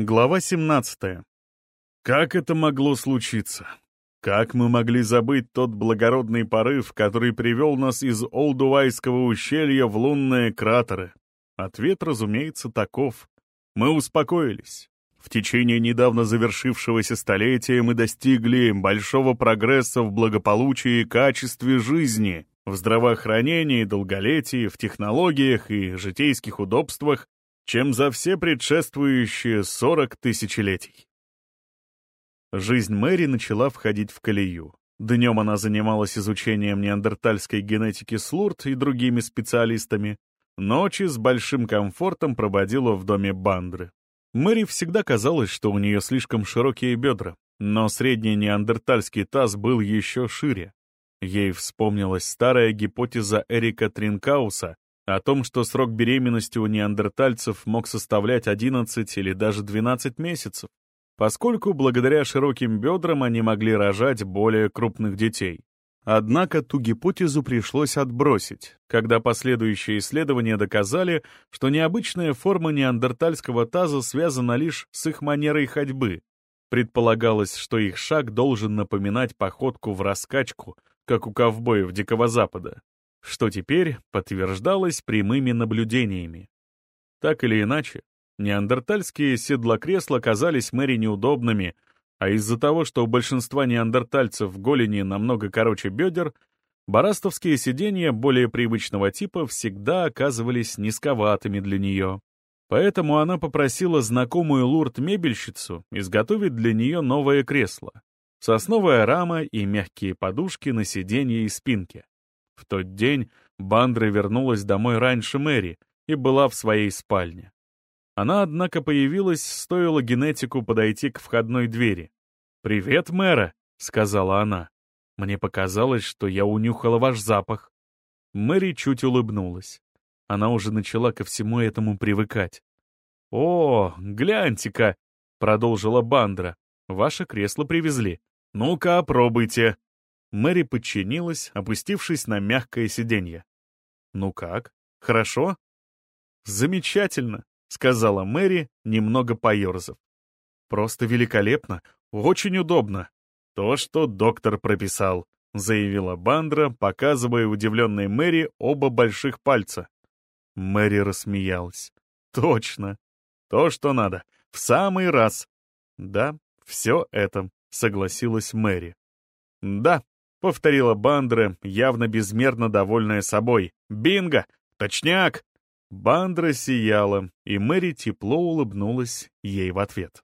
Глава 17. Как это могло случиться? Как мы могли забыть тот благородный порыв, который привел нас из Олдувайского ущелья в лунные кратеры? Ответ, разумеется, таков. Мы успокоились. В течение недавно завершившегося столетия мы достигли большого прогресса в благополучии и качестве жизни, в здравоохранении, долголетии, в технологиях и житейских удобствах, чем за все предшествующие 40 тысячелетий. Жизнь Мэри начала входить в колею. Днем она занималась изучением неандертальской генетики с Лурд и другими специалистами, ночи с большим комфортом проводила в доме Бандры. Мэри всегда казалось, что у нее слишком широкие бедра, но средний неандертальский таз был еще шире. Ей вспомнилась старая гипотеза Эрика Тринкауса о том, что срок беременности у неандертальцев мог составлять 11 или даже 12 месяцев, поскольку благодаря широким бедрам они могли рожать более крупных детей. Однако ту гипотезу пришлось отбросить, когда последующие исследования доказали, что необычная форма неандертальского таза связана лишь с их манерой ходьбы. Предполагалось, что их шаг должен напоминать походку в раскачку, как у ковбоев Дикого Запада что теперь подтверждалось прямыми наблюдениями. Так или иначе, неандертальские седлокресла казались Мэри неудобными, а из-за того, что у большинства неандертальцев голени намного короче бедер, барастовские сиденья более привычного типа всегда оказывались низковатыми для нее. Поэтому она попросила знакомую лурд-мебельщицу изготовить для нее новое кресло. Сосновая рама и мягкие подушки на сиденье и спинке. В тот день Бандра вернулась домой раньше Мэри и была в своей спальне. Она, однако, появилась, стоило генетику подойти к входной двери. «Привет, мэра», — сказала она. «Мне показалось, что я унюхала ваш запах». Мэри чуть улыбнулась. Она уже начала ко всему этому привыкать. «О, гляньте-ка», — продолжила Бандра. «Ваше кресло привезли. Ну-ка, пробуйте». Мэри подчинилась, опустившись на мягкое сиденье. «Ну как? Хорошо?» «Замечательно», — сказала Мэри, немного поерзав. «Просто великолепно, очень удобно. То, что доктор прописал», — заявила Бандра, показывая удивленной Мэри оба больших пальца. Мэри рассмеялась. «Точно. То, что надо. В самый раз». «Да, все это», — согласилась Мэри. «Да, — повторила Бандра, явно безмерно довольная собой. «Бинго! Точняк!» Бандра сияла, и Мэри тепло улыбнулась ей в ответ.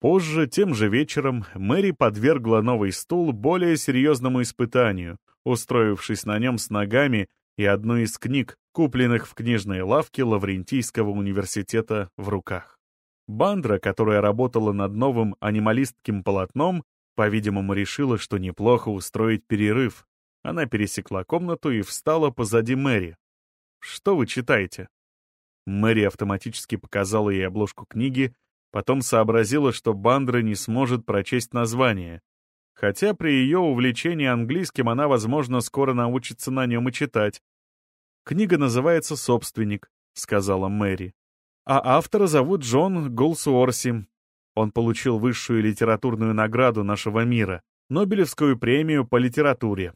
Позже, тем же вечером, Мэри подвергла новый стул более серьезному испытанию, устроившись на нем с ногами и одной из книг, купленных в книжной лавке Лаврентийского университета, в руках. Бандра, которая работала над новым анималистским полотном, по-видимому, решила, что неплохо устроить перерыв. Она пересекла комнату и встала позади Мэри. «Что вы читаете?» Мэри автоматически показала ей обложку книги, потом сообразила, что Бандра не сможет прочесть название. Хотя при ее увлечении английским она, возможно, скоро научится на нем и читать. «Книга называется «Собственник», — сказала Мэри. «А автора зовут Джон Голсуорси. Он получил высшую литературную награду нашего мира, Нобелевскую премию по литературе.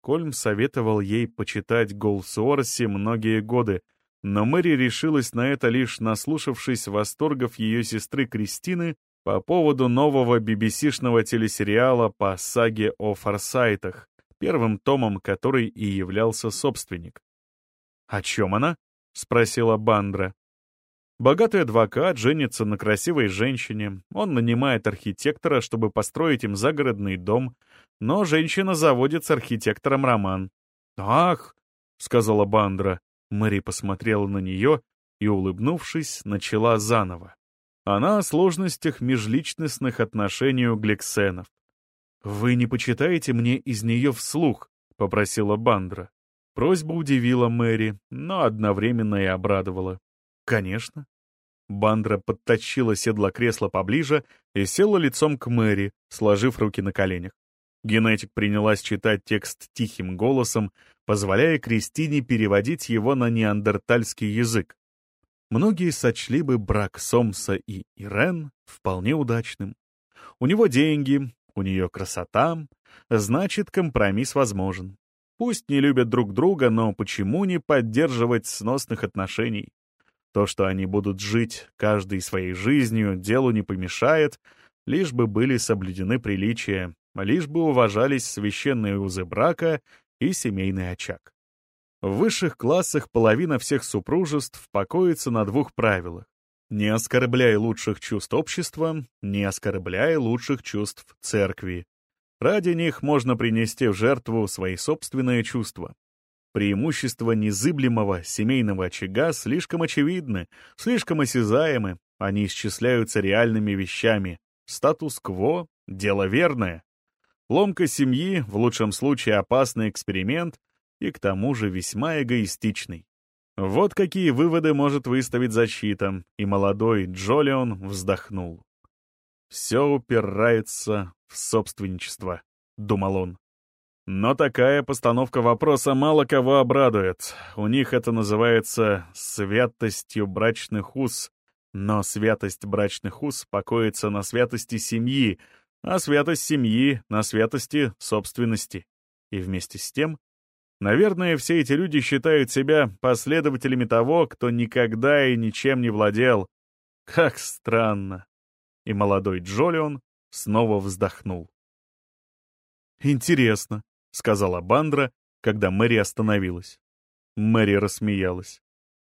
Кольм советовал ей почитать Голсуорси многие годы, но Мэри решилась на это лишь наслушавшись восторгов ее сестры Кристины по поводу нового BBC-шного телесериала по саге о Форсайтах, первым томом который и являлся собственник. «О чем она?» — спросила Бандра. Богатый адвокат женится на красивой женщине, он нанимает архитектора, чтобы построить им загородный дом, но женщина заводит с архитектором роман. «Ах!» — сказала Бандра. Мэри посмотрела на нее и, улыбнувшись, начала заново. Она о сложностях межличностных отношений у гликсенов. «Вы не почитаете мне из нее вслух?» — попросила Бандра. Просьба удивила Мэри, но одновременно и обрадовала. «Конечно». Бандра подтащила седло кресла поближе и села лицом к Мэри, сложив руки на коленях. Генетик принялась читать текст тихим голосом, позволяя Кристине переводить его на неандертальский язык. Многие сочли бы брак Сомса и Ирен вполне удачным. У него деньги, у нее красота, значит, компромисс возможен. Пусть не любят друг друга, но почему не поддерживать сносных отношений? То, что они будут жить каждой своей жизнью, делу не помешает, лишь бы были соблюдены приличия, лишь бы уважались священные узы брака и семейный очаг. В высших классах половина всех супружеств покоится на двух правилах. Не оскорбляй лучших чувств общества, не оскорбляй лучших чувств церкви. Ради них можно принести в жертву свои собственные чувства. Преимущества незыблемого семейного очага слишком очевидны, слишком осязаемы, они исчисляются реальными вещами. Статус-кво — дело верное. Ломка семьи, в лучшем случае опасный эксперимент, и к тому же весьма эгоистичный. Вот какие выводы может выставить защита, и молодой Джолион вздохнул. «Все упирается в собственничество», — думал он. Но такая постановка вопроса мало кого обрадует. У них это называется святостью брачных уз. Но святость брачных уз покоится на святости семьи, а святость семьи — на святости собственности. И вместе с тем, наверное, все эти люди считают себя последователями того, кто никогда и ничем не владел. Как странно. И молодой Джолион снова вздохнул. «Интересно», — сказала Бандра, когда Мэри остановилась. Мэри рассмеялась.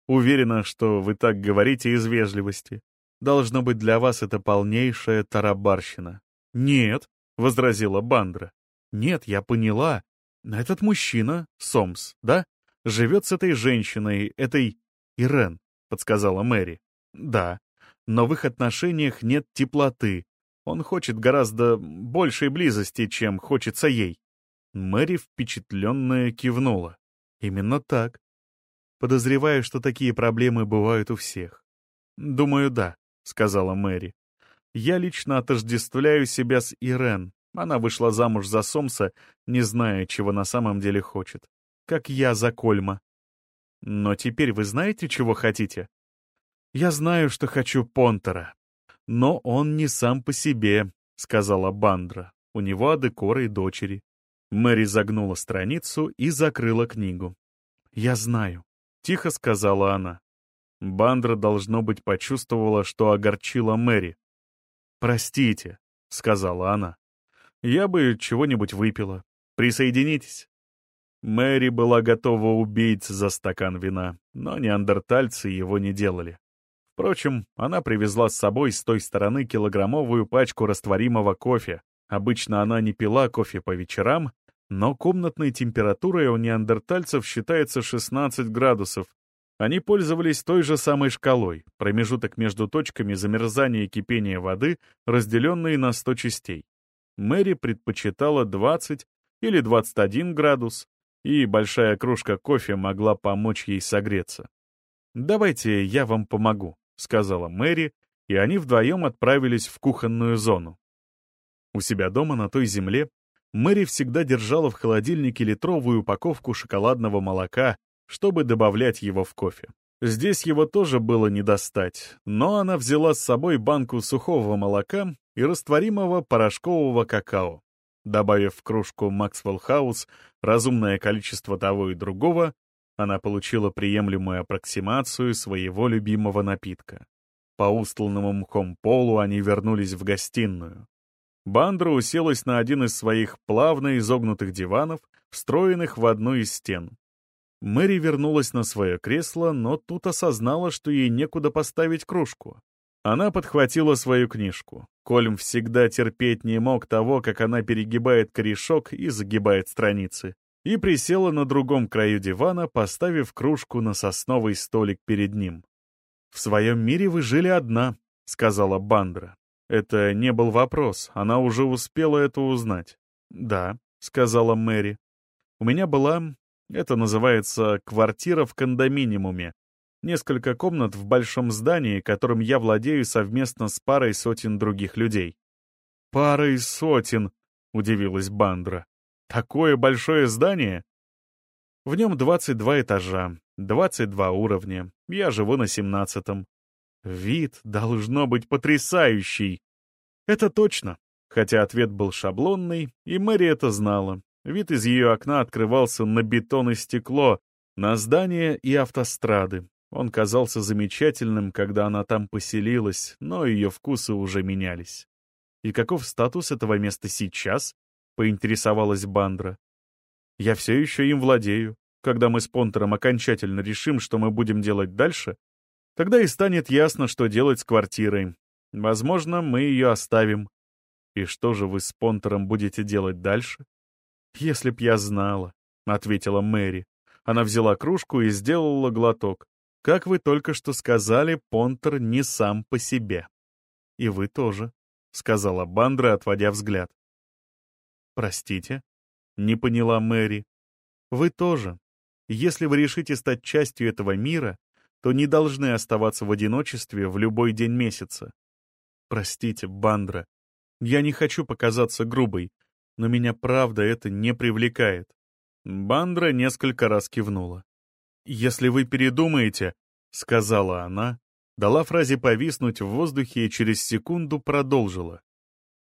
«Уверена, что вы так говорите из вежливости. Должно быть, для вас это полнейшая тарабарщина». «Нет», — возразила Бандра. «Нет, я поняла. Этот мужчина, Сомс, да, живет с этой женщиной, этой Ирен», — подсказала Мэри. «Да, но в их отношениях нет теплоты, он хочет гораздо большей близости, чем хочется ей. Мэри впечатленная кивнула. Именно так. Подозреваю, что такие проблемы бывают у всех. Думаю, да, сказала Мэри. Я лично отождествляю себя с Ирен. Она вышла замуж за Сомса, не зная, чего на самом деле хочет. Как я за Кольма. Но теперь вы знаете, чего хотите? Я знаю, что хочу Понтера, «Но он не сам по себе», — сказала Бандра. «У него адекоры и дочери». Мэри загнула страницу и закрыла книгу. «Я знаю», — тихо сказала она. Бандра, должно быть, почувствовала, что огорчила Мэри. «Простите», — сказала она. «Я бы чего-нибудь выпила. Присоединитесь». Мэри была готова убить за стакан вина, но неандертальцы его не делали. Впрочем, она привезла с собой с той стороны килограммовую пачку растворимого кофе. Обычно она не пила кофе по вечерам, но комнатной температурой у неандертальцев считается 16 градусов. Они пользовались той же самой шкалой, промежуток между точками замерзания и кипения воды, разделенные на 100 частей. Мэри предпочитала 20 или 21 градус, и большая кружка кофе могла помочь ей согреться. «Давайте я вам помогу», — сказала Мэри, и они вдвоем отправились в кухонную зону. У себя дома на той земле Мэри всегда держала в холодильнике литровую упаковку шоколадного молока, чтобы добавлять его в кофе. Здесь его тоже было не достать, но она взяла с собой банку сухого молока и растворимого порошкового какао. Добавив в кружку Максвелл Хаус разумное количество того и другого, она получила приемлемую аппроксимацию своего любимого напитка. По устланному мхом полу они вернулись в гостиную. Бандра уселась на один из своих плавно изогнутых диванов, встроенных в одну из стен. Мэри вернулась на свое кресло, но тут осознала, что ей некуда поставить кружку. Она подхватила свою книжку. Кольм всегда терпеть не мог того, как она перегибает корешок и загибает страницы и присела на другом краю дивана, поставив кружку на сосновый столик перед ним. «В своем мире вы жили одна», — сказала Бандра. Это не был вопрос, она уже успела это узнать. «Да», — сказала Мэри. «У меня была, это называется, квартира в кондоминиуме. Несколько комнат в большом здании, которым я владею совместно с парой сотен других людей». «Парой сотен», — удивилась Бандра. Такое большое здание? В нем 22 этажа. 22 уровня, я живу на 17-м. Вид должно быть потрясающий. Это точно, хотя ответ был шаблонный, и Мэри это знала. Вид из ее окна открывался на бетон и стекло, на здания и автострады. Он казался замечательным, когда она там поселилась, но ее вкусы уже менялись. «И каков статус этого места сейчас?» — поинтересовалась Бандра. «Я все еще им владею. Когда мы с Понтером окончательно решим, что мы будем делать дальше, тогда и станет ясно, что делать с квартирой. Возможно, мы ее оставим. И что же вы с Понтером будете делать дальше?» «Если б я знала», — ответила Мэри. Она взяла кружку и сделала глоток. «Как вы только что сказали, Понтер не сам по себе». «И вы тоже», — сказала Бандра, отводя взгляд. «Простите?» — не поняла Мэри. «Вы тоже. Если вы решите стать частью этого мира, то не должны оставаться в одиночестве в любой день месяца. Простите, Бандра, я не хочу показаться грубой, но меня правда это не привлекает. Бандра несколько раз кивнула. «Если вы передумаете», — сказала она, дала фразе повиснуть в воздухе и через секунду продолжила.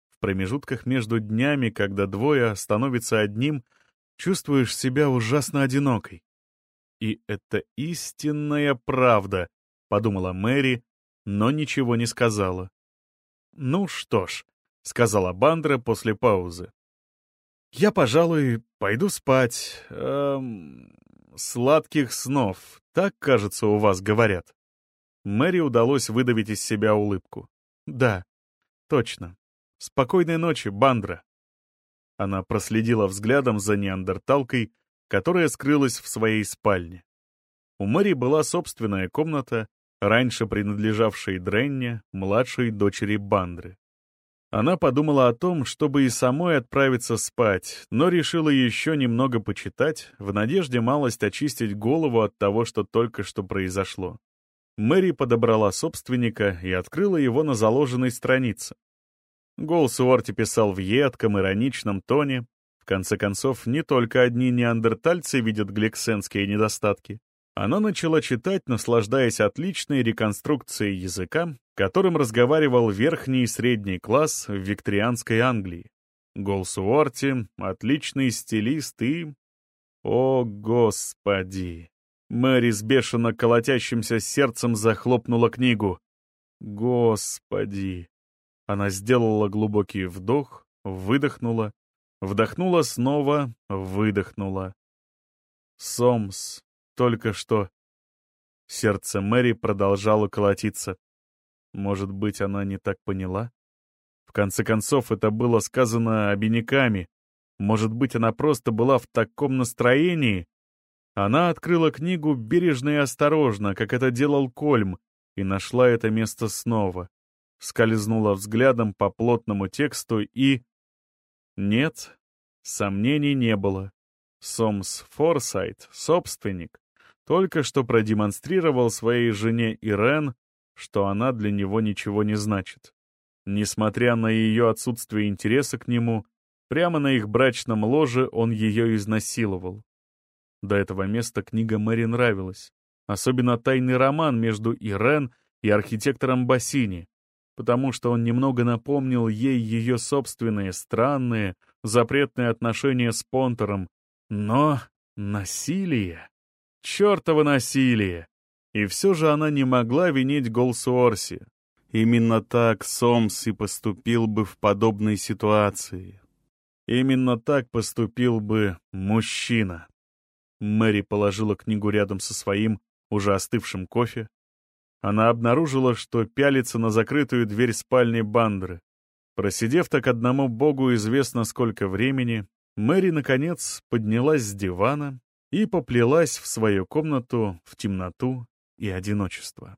В промежутках между днями, когда двое становятся одним, чувствуешь себя ужасно одинокой. «И это истинная правда», — подумала Мэри, но ничего не сказала. «Ну что ж», — сказала Бандра после паузы. Я, пожалуй, пойду спать. Эм, сладких снов, так, кажется, у вас говорят. Мэри удалось выдавить из себя улыбку. Да, точно. Спокойной ночи, Бандра. Она проследила взглядом за неандерталкой, которая скрылась в своей спальне. У Мэри была собственная комната, раньше принадлежавшая Дренне, младшей дочери Бандры. Она подумала о том, чтобы и самой отправиться спать, но решила еще немного почитать, в надежде малость очистить голову от того, что только что произошло. Мэри подобрала собственника и открыла его на заложенной странице. Голс Уорти писал в едком, ироничном тоне. Конце концов, не только одни неандертальцы видят гликсенские недостатки. Она начала читать, наслаждаясь отличной реконструкцией языка, которым разговаривал верхний и средний класс в викторианской Англии. Голсуорти — отличный стилист и... О, Господи! Мэри с бешено колотящимся сердцем захлопнула книгу. Господи! Она сделала глубокий вдох, выдохнула, вдохнула снова, выдохнула. Сомс, только что... Сердце Мэри продолжало колотиться. Может быть, она не так поняла? В конце концов, это было сказано обиняками. Может быть, она просто была в таком настроении? Она открыла книгу бережно и осторожно, как это делал Кольм, и нашла это место снова. Скользнула взглядом по плотному тексту и... Нет, сомнений не было. Сомс Форсайт, собственник, только что продемонстрировал своей жене Ирен, что она для него ничего не значит. Несмотря на ее отсутствие интереса к нему, прямо на их брачном ложе он ее изнасиловал. До этого места книга Мэри нравилась. Особенно тайный роман между Ирен и архитектором Бассини, потому что он немного напомнил ей ее собственные странные, запретные отношения с Понтером. Но насилие... Чёртово насилие! И все же она не могла винить Голсуорси. Именно так Сомс и поступил бы в подобной ситуации. Именно так поступил бы мужчина. Мэри положила книгу рядом со своим, уже остывшим кофе. Она обнаружила, что пялится на закрытую дверь спальни Бандры. Просидев так одному богу известно сколько времени, Мэри, наконец, поднялась с дивана и поплелась в свою комнату в темноту и одиночество.